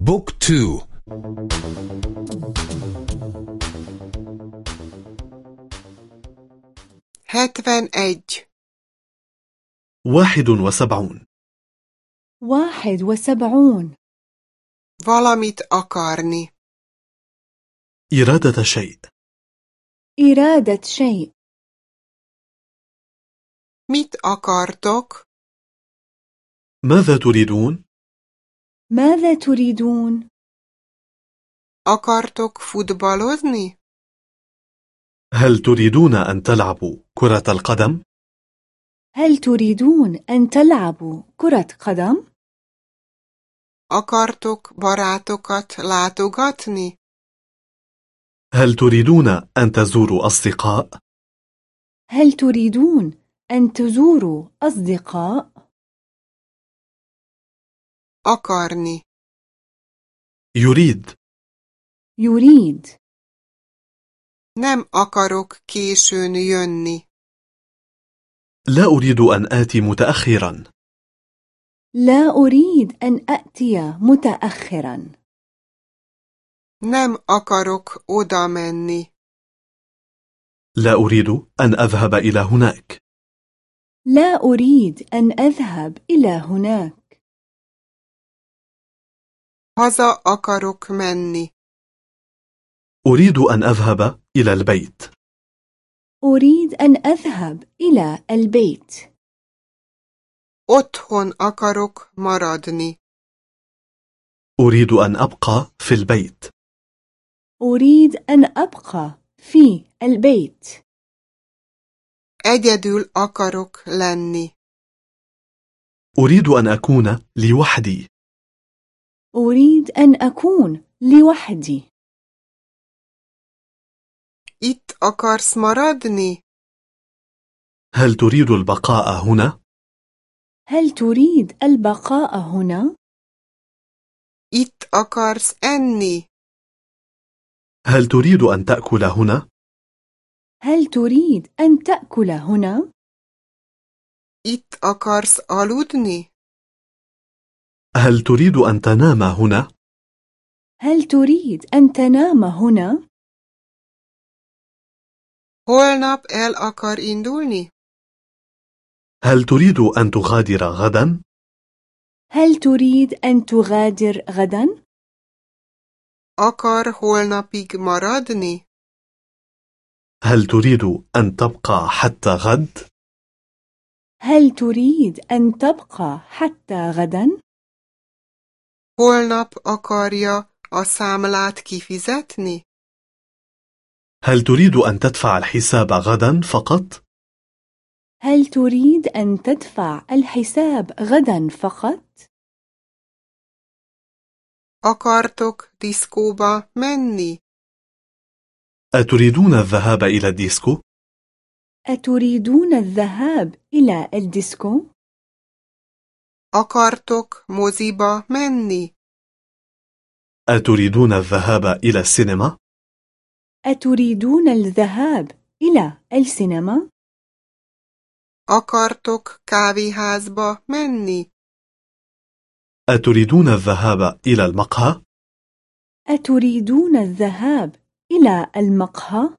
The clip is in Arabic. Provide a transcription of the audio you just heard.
Book two. Hetvenegy واحد وسبعون. واحد وسبعون. Valamit akarni. إرادة شيء. إرادة شيء. Mit akartok? ماذا تريدون؟ ماذا تريدون؟ akartok futballozni هل تريدون أن تلعبوا كرة القدم؟ هل تريدون أن تلعبوا كرة قدم؟ akartok barátokat látogatni هل تريدون أن تزوروا أصدقاء؟ هل تريدون أن تزوروا أصدقاء؟ Akarni. يريد يريد nem akarok későn jönni. لا أريد أن آتي متأخرا. لا أريد أن أأتي متأخرا. Nem akarok oda menni. لا أريد أن أذهب إلى هناك. لا أريد أن أذهب إلى هناك. Haza akarok menni. أريد أن أذهب إلى البيت. أريد أن أذهب إلى البيت. Otthon akarok maradni. أريد أن أبقى في البيت. أريد أن أبقى في البيت. Egyedül akarok lenni. أريد أن أكون لوحدي. أريد أن أكون لوحدي itt akarsz maradni هل تريد البقاء هنا؟ هل تريد البقاء هنا؟ itt akarsz enni هل تريد أن تأكل هنا؟ هل تريد أن تأكل هنا؟ itt akarsz aludni هل تريد أن تنام هنا؟ هل تريد أن تنام هنا؟ holnap el akar indulni هل تريد أن تغادر غدا؟ هل تريد أن تغادر غدا؟ akar holnapig maradni هل تريد أن تبقى حتى غد؟ هل تريد أن تبقى حتى غدا؟ Holnap akarja a számlát kifizetni هل تريد أن تدفع الحساب غدا فقط؟ هل تريد أن تدفع الحساب غدا فقط؟ akartok diszkóba menni أتريدون الذهاب إلى الديسكو؟ أتريدون الذهاب إلى الديسكو؟ Akartok moziba menni أتريدون الذهاب إلى السينما؟ أتريدون الذهاب إلى السينما؟ akartok kávéházba menni أتريدون الذهاب إلى المقهى؟ أتريدون الذهاب إلى المقهى؟